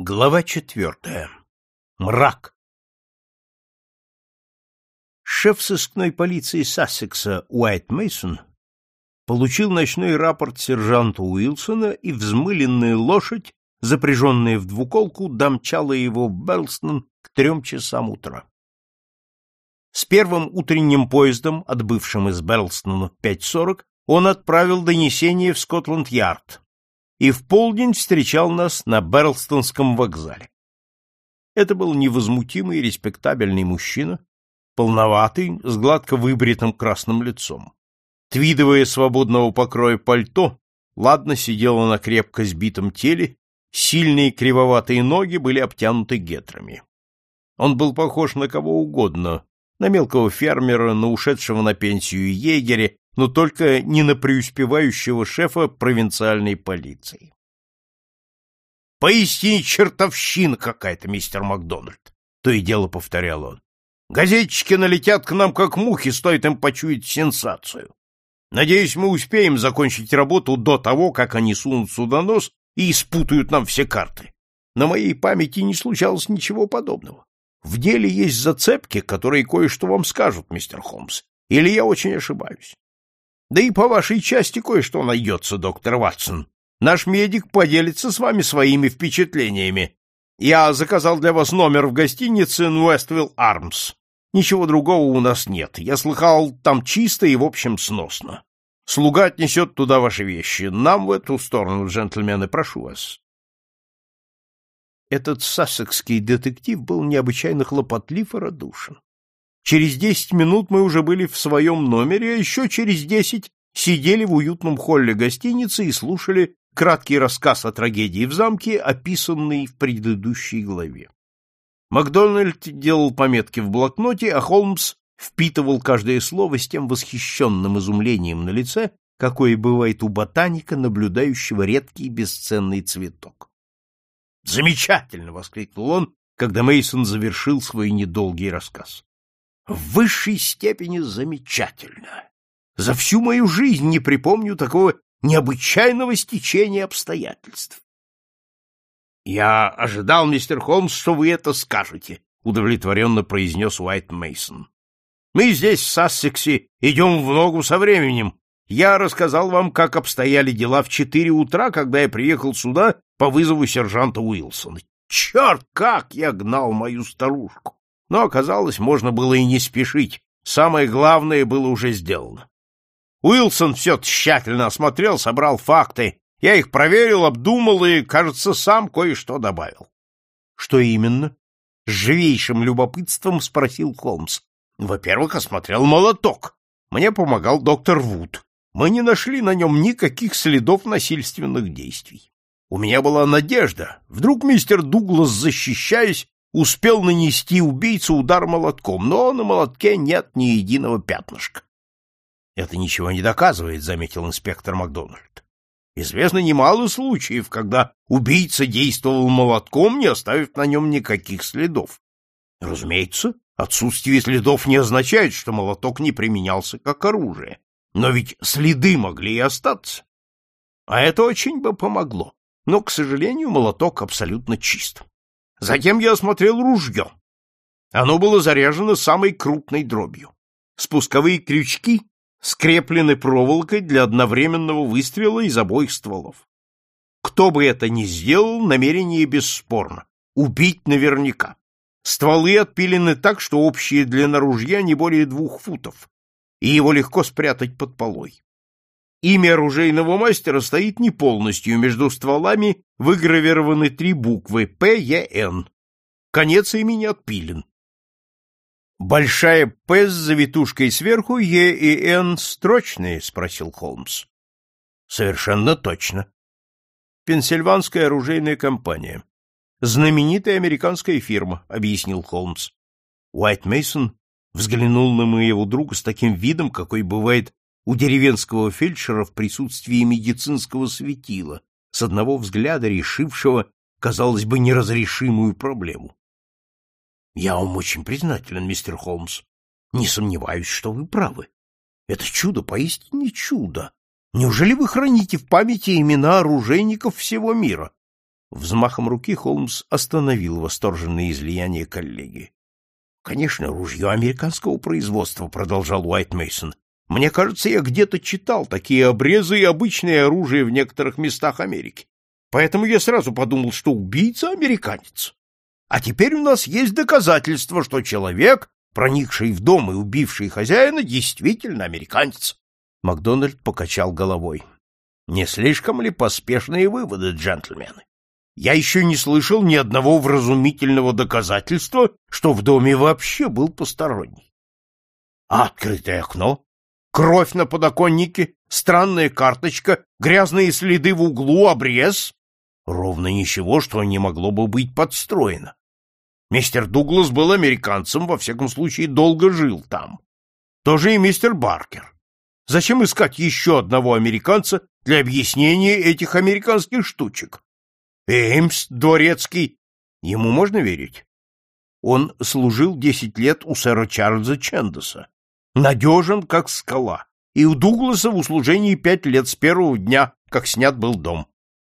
Глава четвертая. Мрак. Шеф сыскной полиции Сассекса Уайт Мейсон получил ночной рапорт сержанта Уилсона, и взмыленная лошадь, запряженная в двуколку, домчала его в Белстон к трем часам утра. С первым утренним поездом, отбывшим из Берлстона в 5.40, он отправил донесение в Скотланд-Ярд, и в полдень встречал нас на Берлстонском вокзале. Это был невозмутимый, респектабельный мужчина, полноватый, с гладко выбритым красным лицом. Твидовое свободного покроя пальто ладно сидело на крепко сбитом теле, сильные кривоватые ноги были обтянуты гетрами. Он был похож на кого угодно, на мелкого фермера, на ушедшего на пенсию егеря но только не на преуспевающего шефа провинциальной полиции. «Поистине чертовщина какая-то, мистер Макдональд!» — то и дело повторял он. «Газетчики налетят к нам, как мухи, стоит им почуять сенсацию. Надеюсь, мы успеем закончить работу до того, как они сунут сюда нос и испутают нам все карты. На моей памяти не случалось ничего подобного. В деле есть зацепки, которые кое-что вам скажут, мистер Холмс, или я очень ошибаюсь. Да и по вашей части кое-что найдется, доктор Ватсон. Наш медик поделится с вами своими впечатлениями. Я заказал для вас номер в гостинице Нуэствилл Армс. Ничего другого у нас нет. Я слыхал, там чисто и, в общем, сносно. Слуга отнесет туда ваши вещи. Нам в эту сторону, джентльмены, прошу вас. Этот сассекский детектив был необычайно хлопотлив и радушен. Через десять минут мы уже были в своем номере, а еще через десять сидели в уютном холле гостиницы и слушали краткий рассказ о трагедии в замке, описанный в предыдущей главе. Макдональд делал пометки в блокноте, а Холмс впитывал каждое слово с тем восхищенным изумлением на лице, какое бывает у ботаника, наблюдающего редкий бесценный цветок. «Замечательно!» — воскликнул он, когда Мейсон завершил свой недолгий рассказ в высшей степени замечательно. За всю мою жизнь не припомню такого необычайного стечения обстоятельств. Я ожидал, мистер Холмс, что вы это скажете, удовлетворенно произнес Уайт Мейсон. Мы здесь, в Сассексе, идем в ногу со временем. Я рассказал вам, как обстояли дела в четыре утра, когда я приехал сюда по вызову сержанта Уилсона. Черт, как я гнал мою старушку! Но оказалось, можно было и не спешить. Самое главное было уже сделано. Уилсон все тщательно осмотрел, собрал факты. Я их проверил, обдумал и, кажется, сам кое-что добавил. — Что именно? — с живейшим любопытством спросил Холмс. — Во-первых, осмотрел молоток. Мне помогал доктор Вуд. Мы не нашли на нем никаких следов насильственных действий. У меня была надежда. Вдруг мистер Дуглас, защищаясь, успел нанести убийцу удар молотком, но на молотке нет ни единого пятнышка. — Это ничего не доказывает, — заметил инспектор Макдональд. Известно немало случаев, когда убийца действовал молотком, не оставив на нем никаких следов. Разумеется, отсутствие следов не означает, что молоток не применялся как оружие, но ведь следы могли и остаться. А это очень бы помогло, но, к сожалению, молоток абсолютно чист. Затем я осмотрел ружье. Оно было заряжено самой крупной дробью. Спусковые крючки скреплены проволокой для одновременного выстрела из обоих стволов. Кто бы это ни сделал, намерение бесспорно. Убить наверняка. Стволы отпилены так, что общая длина ружья не более двух футов, и его легко спрятать под полой. Имя оружейного мастера стоит не полностью, между стволами выгравированы три буквы П, Е, Н. Конец имени отпилен. Большая П с завитушкой сверху, Е и Н строчные, спросил Холмс. Совершенно точно. Пенсильванская оружейная компания. Знаменитая американская фирма, объяснил Холмс. Уайт Мейсон взглянул на моего друга с таким видом, какой бывает у деревенского фельдшера в присутствии медицинского светила, с одного взгляда решившего, казалось бы, неразрешимую проблему. — Я вам очень признателен, мистер Холмс. Не сомневаюсь, что вы правы. Это чудо поистине чудо. Неужели вы храните в памяти имена оружейников всего мира? Взмахом руки Холмс остановил восторженное излияние коллеги. Конечно, ружье американского производства, продолжал Уайт Мейсон. Мне кажется, я где-то читал такие обрезы и обычное оружие в некоторых местах Америки. Поэтому я сразу подумал, что убийца американец. А теперь у нас есть доказательства, что человек, проникший в дом и убивший хозяина, действительно американец. Макдональд покачал головой. Не слишком ли поспешные выводы, джентльмены? Я еще не слышал ни одного вразумительного доказательства, что в доме вообще был посторонний. А открытое окно, кровь на подоконнике, странная карточка, грязные следы в углу, обрез — ровно ничего, что не могло бы быть подстроено. Мистер Дуглас был американцем, во всяком случае, долго жил там. Тоже и мистер Баркер. Зачем искать еще одного американца для объяснения этих американских штучек? Эймс, дворецкий, ему можно верить? Он служил десять лет у сэра Чарльза Чендеса. Надежен, как скала. И у Дугласа в услужении пять лет с первого дня, как снят был дом.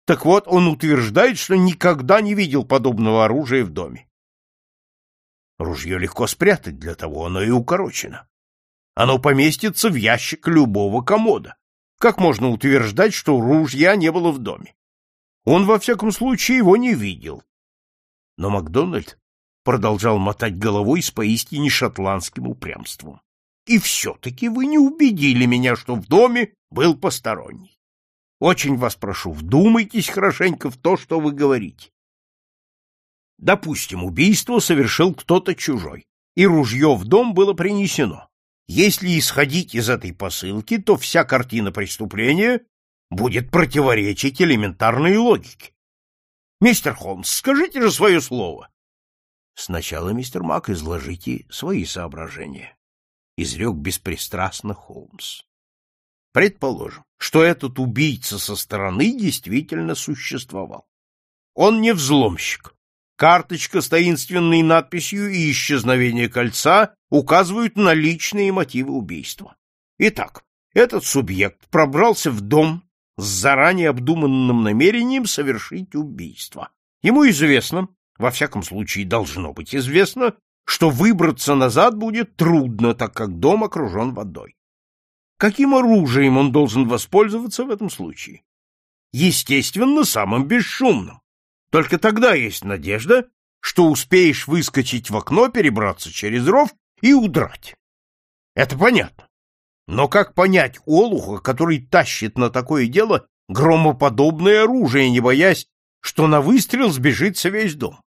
Так вот, он утверждает, что никогда не видел подобного оружия в доме. Ружье легко спрятать, для того оно и укорочено. Оно поместится в ящик любого комода. Как можно утверждать, что ружья не было в доме? Он, во всяком случае, его не видел. Но Макдональд продолжал мотать головой с поистине шотландским упрямством. И все-таки вы не убедили меня, что в доме был посторонний. Очень вас прошу, вдумайтесь хорошенько в то, что вы говорите. Допустим, убийство совершил кто-то чужой, и ружье в дом было принесено. Если исходить из этой посылки, то вся картина преступления будет противоречить элементарной логике. Мистер Холмс, скажите же свое слово. Сначала, мистер Мак, изложите свои соображения. Изрек беспристрастно Холмс. Предположим, что этот убийца со стороны действительно существовал. Он не взломщик. Карточка с таинственной надписью и исчезновение кольца указывают на личные мотивы убийства. Итак, этот субъект пробрался в дом, с заранее обдуманным намерением совершить убийство. Ему известно, во всяком случае должно быть известно, что выбраться назад будет трудно, так как дом окружен водой. Каким оружием он должен воспользоваться в этом случае? Естественно, самым бесшумным. Только тогда есть надежда, что успеешь выскочить в окно, перебраться через ров и удрать. Это понятно. Но как понять олуха, который тащит на такое дело громоподобное оружие, не боясь, что на выстрел сбежится весь дом?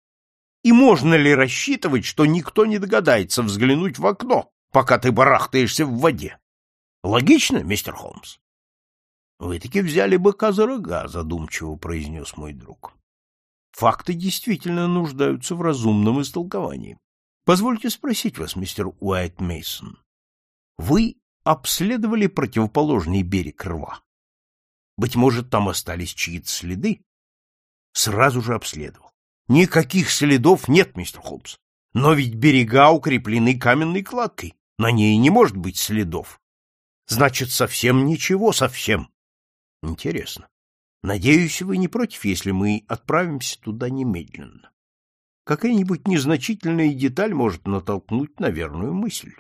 И можно ли рассчитывать, что никто не догадается взглянуть в окно, пока ты барахтаешься в воде? Логично, мистер Холмс? — Вы таки взяли быка за рога, — задумчиво произнес мой друг. Факты действительно нуждаются в разумном истолковании. Позвольте спросить вас, мистер Уайт Мейсон, вы обследовали противоположный берег рва. Быть может, там остались чьи-то следы? Сразу же обследовал. Никаких следов нет, мистер Холмс. Но ведь берега укреплены каменной кладкой. На ней не может быть следов. Значит, совсем ничего, совсем. Интересно. Надеюсь, вы не против, если мы отправимся туда немедленно. Какая-нибудь незначительная деталь может натолкнуть на верную мысль.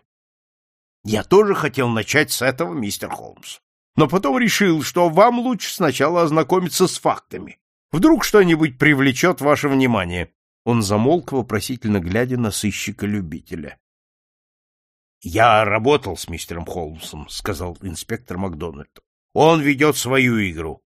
Я тоже хотел начать с этого, мистер Холмс. Но потом решил, что вам лучше сначала ознакомиться с фактами. Вдруг что-нибудь привлечет ваше внимание. Он замолк, вопросительно глядя на сыщика-любителя. — Я работал с мистером Холмсом, — сказал инспектор Макдональд. — Он ведет свою игру.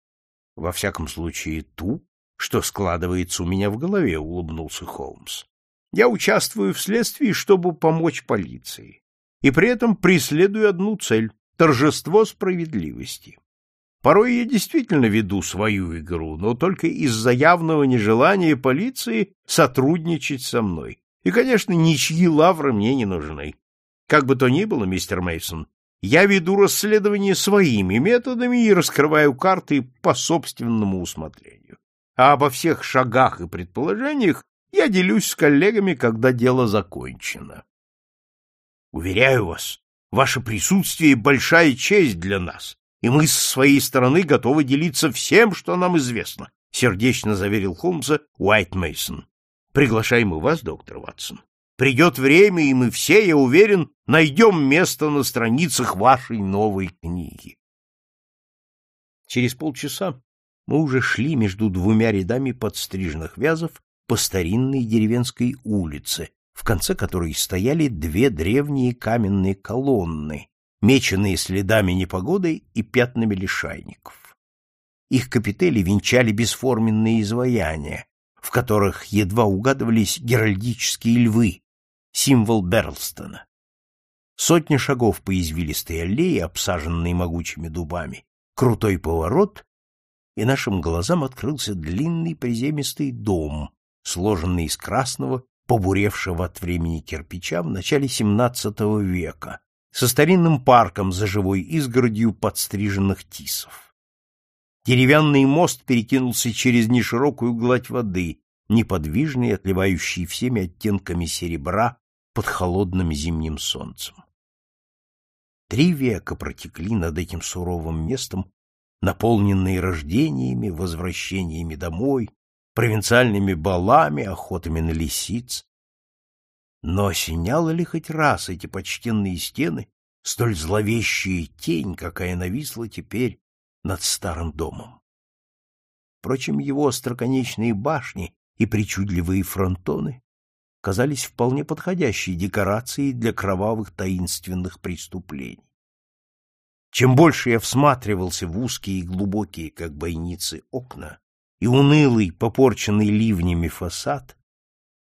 — Во всяком случае, ту, что складывается у меня в голове, — улыбнулся Холмс. — Я участвую в следствии, чтобы помочь полиции и при этом преследую одну цель — торжество справедливости. Порой я действительно веду свою игру, но только из-за явного нежелания полиции сотрудничать со мной. И, конечно, ничьи лавры мне не нужны. Как бы то ни было, мистер Мейсон, я веду расследование своими методами и раскрываю карты по собственному усмотрению. А обо всех шагах и предположениях я делюсь с коллегами, когда дело закончено. Уверяю вас, ваше присутствие — большая честь для нас, и мы с своей стороны готовы делиться всем, что нам известно. сердечно заверил Холмса Уайт Мейсон. Приглашаем и вас, доктор Ватсон. Придет время, и мы все, я уверен, найдем место на страницах вашей новой книги. Через полчаса мы уже шли между двумя рядами подстриженных вязов по старинной деревенской улице, в конце которой стояли две древние каменные колонны, меченные следами непогоды и пятнами лишайников. Их капители венчали бесформенные изваяния, в которых едва угадывались геральдические львы, символ Берлстона. Сотни шагов по извилистой аллее, обсаженной могучими дубами, крутой поворот, и нашим глазам открылся длинный приземистый дом, сложенный из красного, побуревшего от времени кирпича в начале XVII века, со старинным парком за живой изгородью подстриженных тисов. Деревянный мост перекинулся через неширокую гладь воды, неподвижный, отливающий всеми оттенками серебра под холодным зимним солнцем. Три века протекли над этим суровым местом, наполненные рождениями, возвращениями домой, провинциальными балами, охотами на лисиц. Но осеняла ли хоть раз эти почтенные стены столь зловещая тень, какая нависла теперь над старым домом? Впрочем, его остроконечные башни и причудливые фронтоны казались вполне подходящей декорацией для кровавых таинственных преступлений. Чем больше я всматривался в узкие и глубокие, как бойницы, окна, и унылый, попорченный ливнями фасад,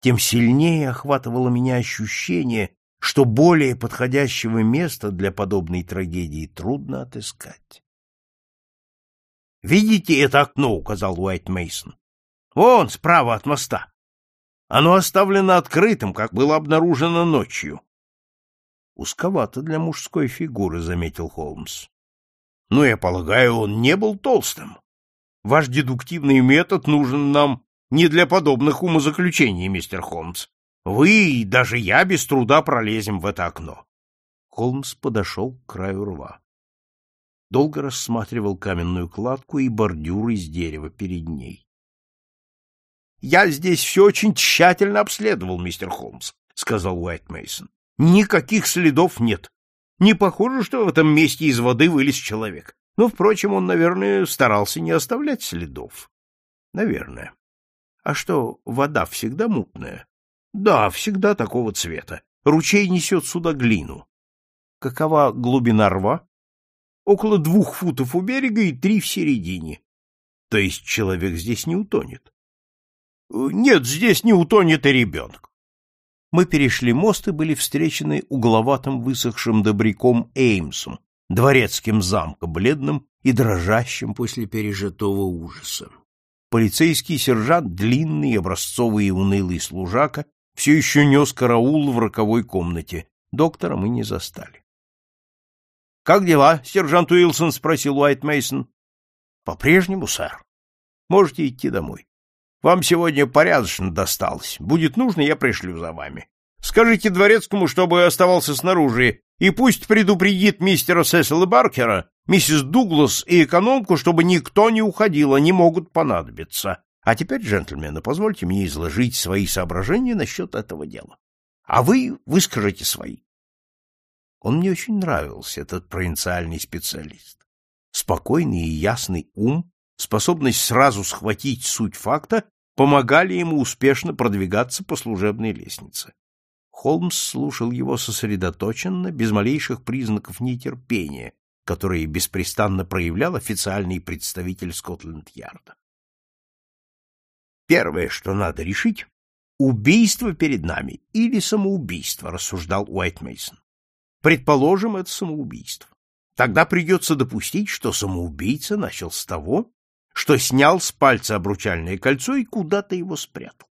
тем сильнее охватывало меня ощущение, что более подходящего места для подобной трагедии трудно отыскать. «Видите это окно?» — указал Уайт Мейсон. «Вон, справа от моста. Оно оставлено открытым, как было обнаружено ночью». «Узковато для мужской фигуры», — заметил Холмс. «Ну, я полагаю, он не был толстым. Ваш дедуктивный метод нужен нам не для подобных умозаключений, мистер Холмс. Вы и даже я без труда пролезем в это окно. Холмс подошел к краю рва. Долго рассматривал каменную кладку и бордюр из дерева перед ней. — Я здесь все очень тщательно обследовал, мистер Холмс, — сказал Уайт Мейсон. Никаких следов нет. Не похоже, что в этом месте из воды вылез человек. Но, впрочем, он, наверное, старался не оставлять следов. Наверное. А что, вода всегда мутная? Да, всегда такого цвета. Ручей несет сюда глину. Какова глубина рва? Около двух футов у берега и три в середине. То есть человек здесь не утонет? Нет, здесь не утонет и ребенок. Мы перешли мост и были встречены угловатым высохшим добряком Эймсом, дворецким замка, бледным и дрожащим после пережитого ужаса. Полицейский сержант, длинный, образцовый и унылый служака, все еще нес караул в роковой комнате. Доктора мы не застали. — Как дела, сержант Уилсон? — спросил Уайт Мейсон. По по-прежнему, сэр. Можете идти домой. Вам сегодня порядочно досталось. Будет нужно, я пришлю за вами. Скажите дворецкому, чтобы оставался снаружи, и пусть предупредит мистера Сесила Баркера, миссис Дуглас и экономку, чтобы никто не уходил, они могут понадобиться. А теперь, джентльмены, позвольте мне изложить свои соображения насчет этого дела. А вы выскажите свои. Он мне очень нравился, этот провинциальный специалист. Спокойный и ясный ум, способность сразу схватить суть факта помогали ему успешно продвигаться по служебной лестнице. Холмс слушал его сосредоточенно, без малейших признаков нетерпения, которые беспрестанно проявлял официальный представитель Скотленд-Ярда. Первое, что надо решить, убийство перед нами или самоубийство, рассуждал Уайт Мейсон. Предположим, это самоубийство. Тогда придется допустить, что самоубийца начал с того, что снял с пальца обручальное кольцо и куда-то его спрятал.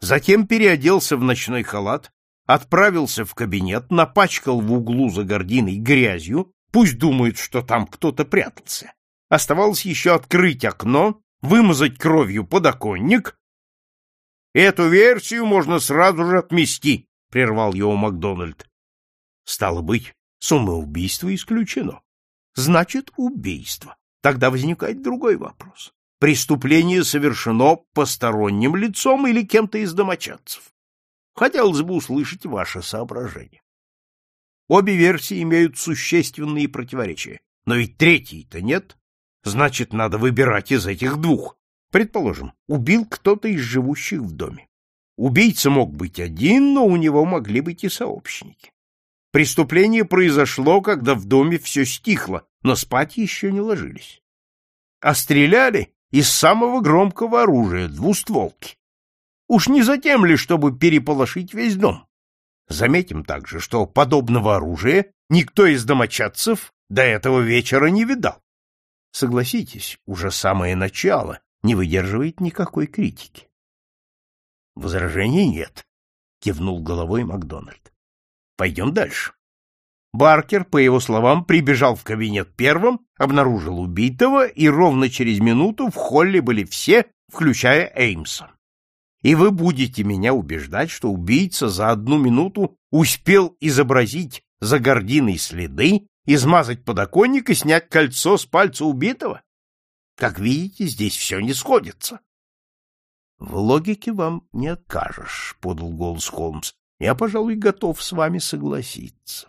Затем переоделся в ночной халат отправился в кабинет, напачкал в углу за гординой грязью, пусть думают, что там кто-то прятался. Оставалось еще открыть окно, вымазать кровью подоконник. Эту версию можно сразу же отмести, — прервал его Макдональд. Стало быть, самоубийство исключено. Значит, убийство. Тогда возникает другой вопрос. преступление совершено посторонним лицом или кем-то из домочадцев. Хотелось бы услышать ваше соображение. Обе версии имеют существенные противоречия, но ведь третьей-то нет. Значит, надо выбирать из этих двух. Предположим, убил кто-то из живущих в доме. Убийца мог быть один, но у него могли быть и сообщники. Преступление произошло, когда в доме все стихло, но спать еще не ложились. А стреляли из самого громкого оружия, двустволки. Уж не затем ли, чтобы переполошить весь дом? Заметим также, что подобного оружия никто из домочадцев до этого вечера не видал. Согласитесь, уже самое начало не выдерживает никакой критики. Возражений нет, кивнул головой Макдональд. Пойдем дальше. Баркер, по его словам, прибежал в кабинет первым, обнаружил убитого, и ровно через минуту в холле были все, включая Эймса. И вы будете меня убеждать, что убийца за одну минуту успел изобразить за гординой следы, измазать подоконник и снять кольцо с пальца убитого? Как видите, здесь все не сходится. — В логике вам не откажешь, — подал голос Холмс. — Я, пожалуй, готов с вами согласиться.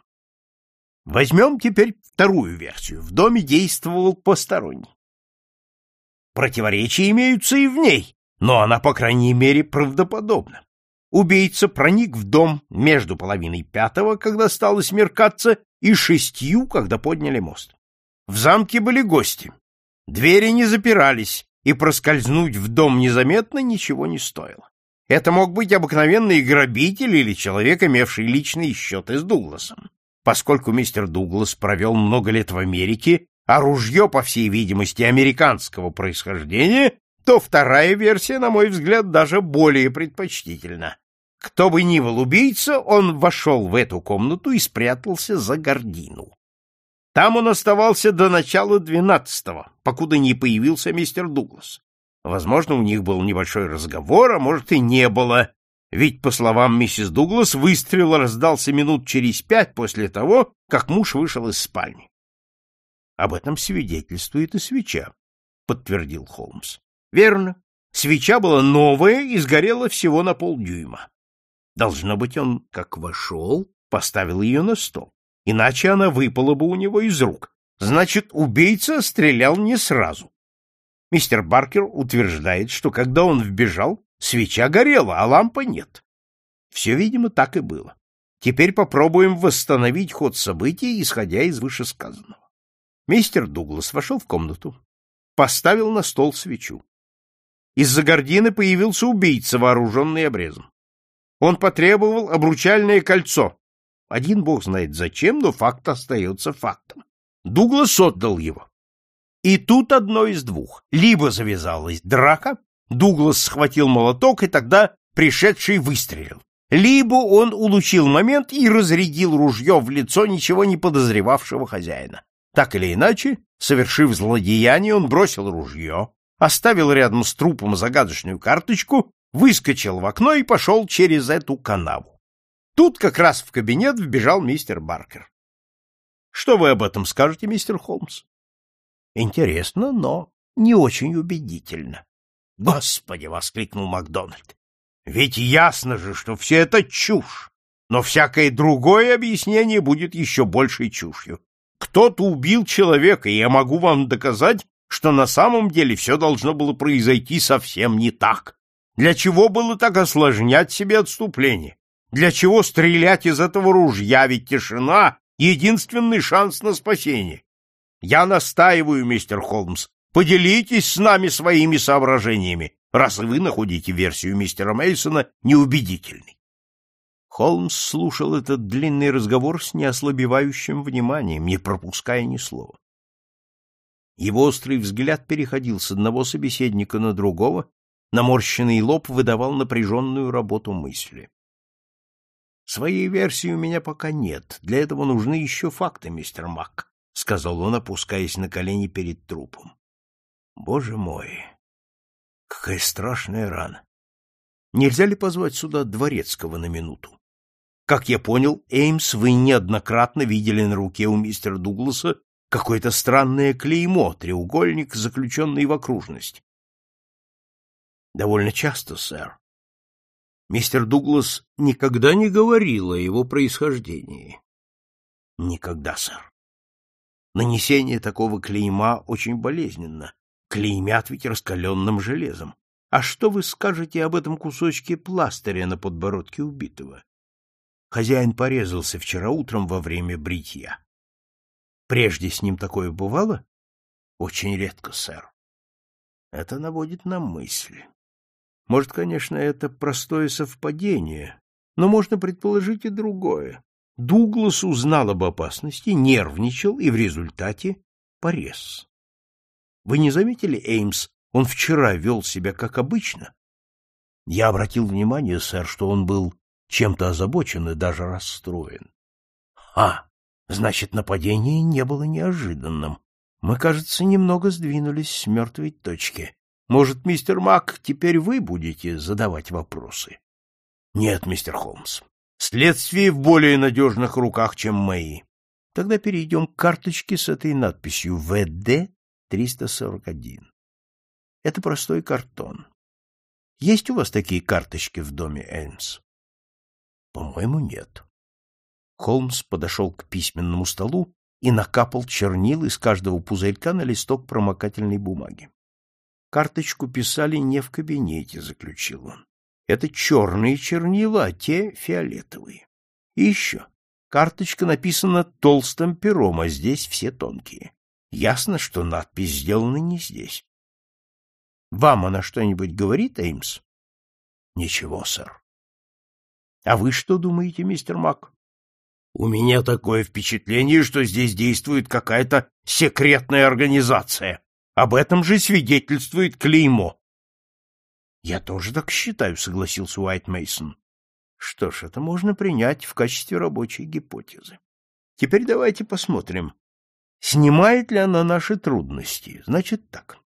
Возьмем теперь вторую версию. В доме действовал посторонний. Противоречия имеются и в ней, но она, по крайней мере, правдоподобна. Убийца проник в дом между половиной пятого, когда стало смеркаться, и шестью, когда подняли мост. В замке были гости. Двери не запирались, и проскользнуть в дом незаметно ничего не стоило. Это мог быть обыкновенный грабитель или человек, имевший личный счет с Дугласом. Поскольку мистер Дуглас провел много лет в Америке, а ружье, по всей видимости, американского происхождения, то вторая версия, на мой взгляд, даже более предпочтительна. Кто бы ни был убийца, он вошел в эту комнату и спрятался за гордину. Там он оставался до начала двенадцатого, покуда не появился мистер Дуглас. Возможно, у них был небольшой разговор, а может и не было, ведь, по словам миссис Дуглас, выстрел раздался минут через пять после того, как муж вышел из спальни. Об этом свидетельствует и свеча, подтвердил Холмс. Верно. Свеча была новая и сгорела всего на полдюйма. Должно быть, он, как вошел, поставил ее на стол. Иначе она выпала бы у него из рук. Значит, убийца стрелял не сразу. Мистер Баркер утверждает, что когда он вбежал, свеча горела, а лампы нет. Все, видимо, так и было. Теперь попробуем восстановить ход событий, исходя из вышесказанного. Мистер Дуглас вошел в комнату, поставил на стол свечу. Из-за гордины появился убийца, вооруженный обрезом. Он потребовал обручальное кольцо. Один бог знает зачем, но факт остается фактом. Дуглас отдал его. И тут одно из двух. Либо завязалась драка, Дуглас схватил молоток, и тогда пришедший выстрелил. Либо он улучил момент и разрядил ружье в лицо ничего не подозревавшего хозяина. Так или иначе, совершив злодеяние, он бросил ружье, оставил рядом с трупом загадочную карточку, выскочил в окно и пошел через эту канаву. Тут как раз в кабинет вбежал мистер Баркер. Что вы об этом скажете, мистер Холмс? Интересно, но не очень убедительно. Господи, воскликнул Макдональд. Ведь ясно же, что все это чушь. Но всякое другое объяснение будет еще большей чушью. Кто-то убил человека, и я могу вам доказать, что на самом деле все должно было произойти совсем не так. Для чего было так осложнять себе отступление? Для чего стрелять из этого ружья? Ведь тишина — единственный шанс на спасение. Я настаиваю, мистер Холмс, поделитесь с нами своими соображениями, раз вы находите версию мистера Мейсона неубедительной. Холмс слушал этот длинный разговор с неослабевающим вниманием, не пропуская ни слова. Его острый взгляд переходил с одного собеседника на другого, наморщенный лоб выдавал напряженную работу мысли. «Своей версии у меня пока нет. Для этого нужны еще факты, мистер Мак», — сказал он, опускаясь на колени перед трупом. «Боже мой! Какая страшная рана! Нельзя ли позвать сюда дворецкого на минуту? Как я понял, Эймс, вы неоднократно видели на руке у мистера Дугласа какое-то странное клеймо, треугольник, заключенный в окружность. Довольно часто, сэр. Мистер Дуглас никогда не говорил о его происхождении. Никогда, сэр. Нанесение такого клейма очень болезненно. Клеймят ведь раскаленным железом. А что вы скажете об этом кусочке пластыря на подбородке убитого? Хозяин порезался вчера утром во время бритья. Прежде с ним такое бывало? Очень редко, сэр. Это наводит на мысль. Может, конечно, это простое совпадение, но можно предположить и другое. Дуглас узнал об опасности, нервничал и в результате порез. Вы не заметили, Эймс, он вчера вел себя как обычно? Я обратил внимание, сэр, что он был чем-то озабочен и даже расстроен. А, значит, нападение не было неожиданным. Мы, кажется, немного сдвинулись с мертвой точки. Может, мистер Мак, теперь вы будете задавать вопросы? Нет, мистер Холмс. Следствие в более надежных руках, чем мои. Тогда перейдем к карточке с этой надписью «ВД 341». Это простой картон. Есть у вас такие карточки в доме Эльмс? По-моему, нет. Холмс подошел к письменному столу и накапал чернил из каждого пузырька на листок промокательной бумаги. Карточку писали не в кабинете, заключил он. Это черные чернила, а те фиолетовые. И еще. Карточка написана толстым пером, а здесь все тонкие. Ясно, что надпись сделана не здесь. Вам она что-нибудь говорит, Эймс? Ничего, сэр. А вы что думаете, мистер Мак? У меня такое впечатление, что здесь действует какая-то секретная организация. Об этом же свидетельствует клеймо. Я тоже так считаю, согласился Уайт Мейсон. Что ж, это можно принять в качестве рабочей гипотезы. Теперь давайте посмотрим, снимает ли она наши трудности. Значит так.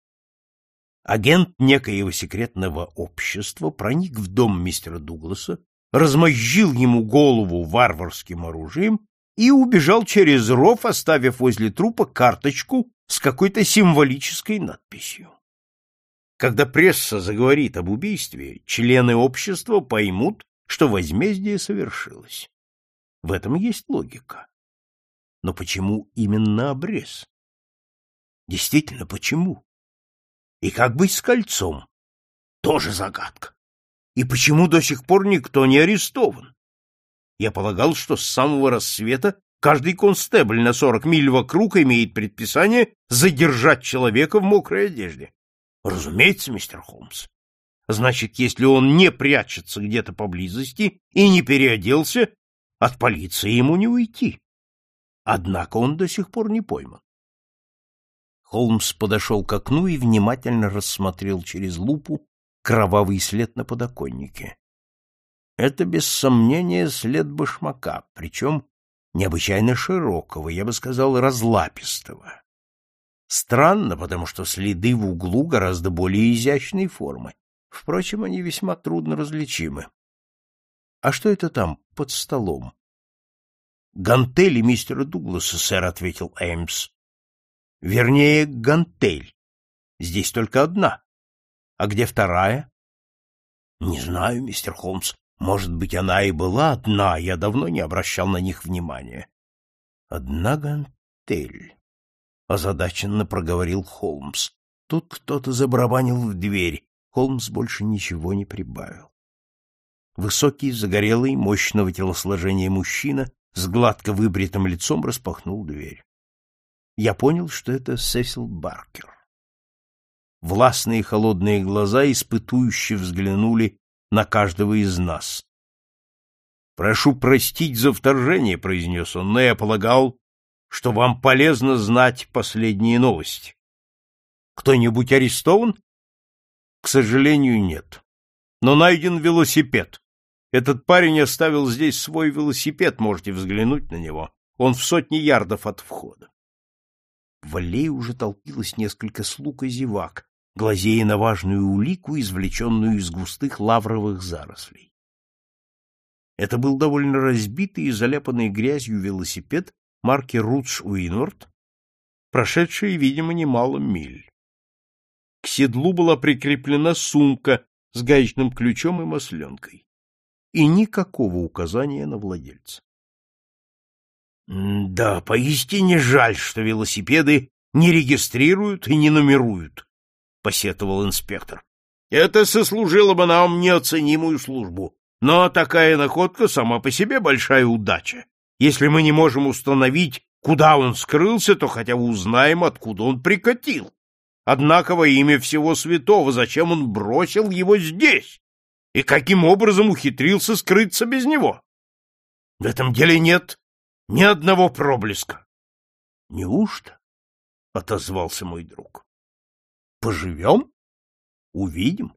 Агент некоего секретного общества проник в дом мистера Дугласа, размозжил ему голову варварским оружием и убежал через ров, оставив возле трупа карточку с какой-то символической надписью. Когда пресса заговорит об убийстве, члены общества поймут, что возмездие совершилось. В этом есть логика. Но почему именно обрез? Действительно, почему? И как быть с кольцом? Тоже загадка. И почему до сих пор никто не арестован? Я полагал, что с самого рассвета каждый констебль на сорок миль вокруг имеет предписание задержать человека в мокрой одежде. Разумеется, мистер Холмс. Значит, если он не прячется где-то поблизости и не переоделся, от полиции ему не уйти. Однако он до сих пор не пойман. Холмс подошел к окну и внимательно рассмотрел через лупу кровавый след на подоконнике. Это, без сомнения, след башмака, причем необычайно широкого, я бы сказал, разлапистого. Странно, потому что следы в углу гораздо более изящной формы. Впрочем, они весьма трудно различимы. А что это там, под столом? — Гантели мистера Дугласа, сэр, — ответил Эймс. — Вернее, гантель. Здесь только одна. А где вторая? — Не знаю, мистер Холмс. Может быть, она и была одна, я давно не обращал на них внимания. — Одна гантель, — озадаченно проговорил Холмс. Тут кто-то забарабанил в дверь. Холмс больше ничего не прибавил. Высокий, загорелый, мощного телосложения мужчина с гладко выбритым лицом распахнул дверь. Я понял, что это Сесил Баркер. Властные холодные глаза испытующе взглянули на каждого из нас. «Прошу простить за вторжение», — произнес он, — «но я полагал, что вам полезно знать последние новости. Кто-нибудь арестован?» «К сожалению, нет. Но найден велосипед. Этот парень оставил здесь свой велосипед, можете взглянуть на него. Он в сотне ярдов от входа». В аллее уже толпилось несколько слуг и зевак, глазея на важную улику, извлеченную из густых лавровых зарослей. Это был довольно разбитый и заляпанный грязью велосипед марки Рутш Уинворд, прошедший, видимо, немало миль. К седлу была прикреплена сумка с гаечным ключом и масленкой. И никакого указания на владельца. Да, поистине жаль, что велосипеды не регистрируют и не нумеруют, посетовал инспектор. Это сослужило бы нам неоценимую службу. Но такая находка сама по себе большая удача. Если мы не можем установить, куда он скрылся, то хотя бы узнаем, откуда он прикатил. Однако во имя всего святого зачем он бросил его здесь? И каким образом ухитрился скрыться без него? В этом деле нет ни одного проблеска. — Неужто? — отозвался мой друг. — Поживем? Увидим.